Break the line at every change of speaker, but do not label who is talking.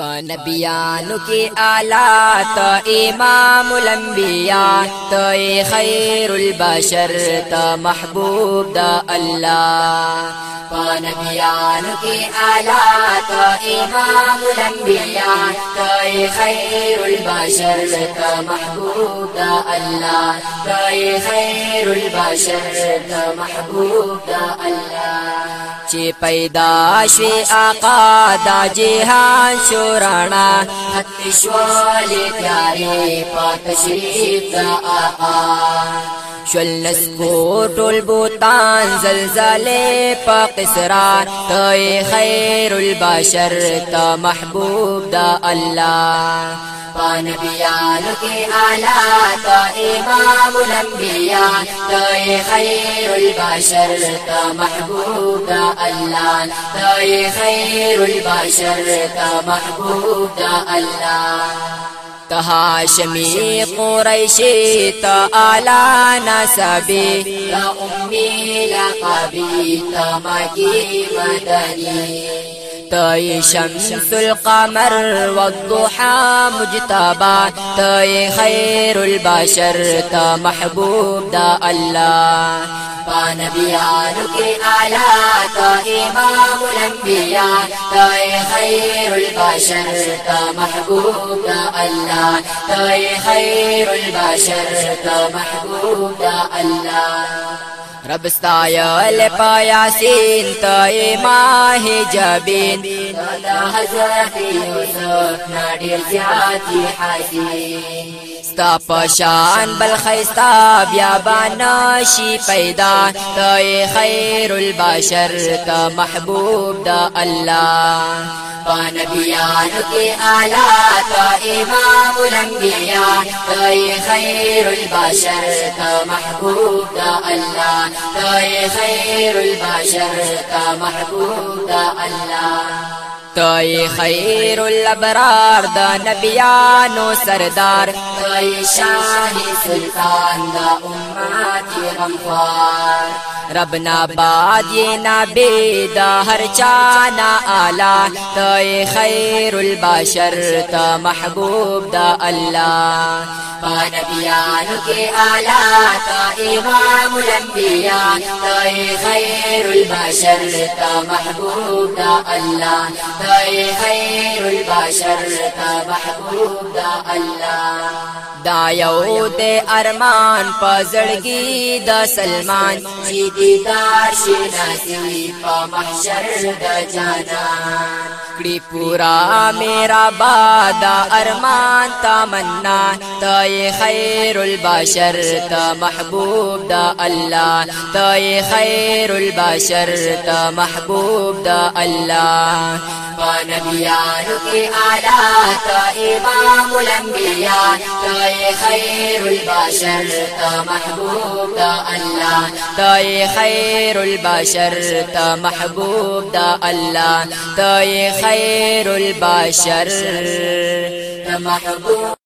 نبیانو کی آلہ تو امام الانبیاء تو خیر البشر تو محبوب دا اللہ نبیانو کی آلہ تو امام الانبیاء تو خیر البشر تو محبوب دا اللہ تو خیر البشر تو محبوب دا اللہ چې پیدا شوی آقا دا جهان او رانا اتشوالی تیاری پاک شریف دا آآ شل نسکو ټول بوتان زلزله پا قصران ته خیر البشر ته محبوب دا الله نبیانو کی آلہ تو امام الانبیاء تو خیر البشر تو محبوب دا اللہ۔ تو خیر البشر تو محبوب دا تهاشمي قريشي تا آلا نسبي تا أمي لقبي تا مكي مدني تاي شمس القمر والضحى مجتبى تاي خير البشر تا محبوب دا الله فنبيانو کے اعلی تا إمام الانبیاء تا خیر البشر تا محبوب دا اللہ تا خیر البشر تا محبوب دا اللہ رب ستایل پایا سین تای ماه جبین دا حضرت یوسف نادر زیاتی حسین ستا پشان بل خیستا بیا باناشی پیدا. تای خیر البشر تا محبوب دا اللہ نبیانو کی آلہ تو امام الانبیاء تو خیر البشر تو محبوب دا اللہ خیر البشر تو محبوب دا اللہ خیر الابرار دا نبیانو سردار تو شاہ سلطان دا امت غمخوار رب ناباد یہ نابی دا ہر چانا آلا تو خیر الباشر تا محبوب دا اللہ پا نبیانو کے آلا تا امام الانبیاء تو خیر الباشر تا محبوب دا اللہ تو خیر الباشر تا محبوب دا اللہ دا یو دے ارمان پا زڑگی دا سلمان چی کڑی پورا میرا بادا ارمان تا منا تا خیر الباشر تا محبوب دا اللہ تا خیر الباشر تا محبوب دا اللہ نبیانو کی آلہ تا إمام الانبیاء تا خیر البشر تا محبوب دا اللہ تا خیر البشر تا محبوب دا اللہ تا خیر البشر تا محبوب.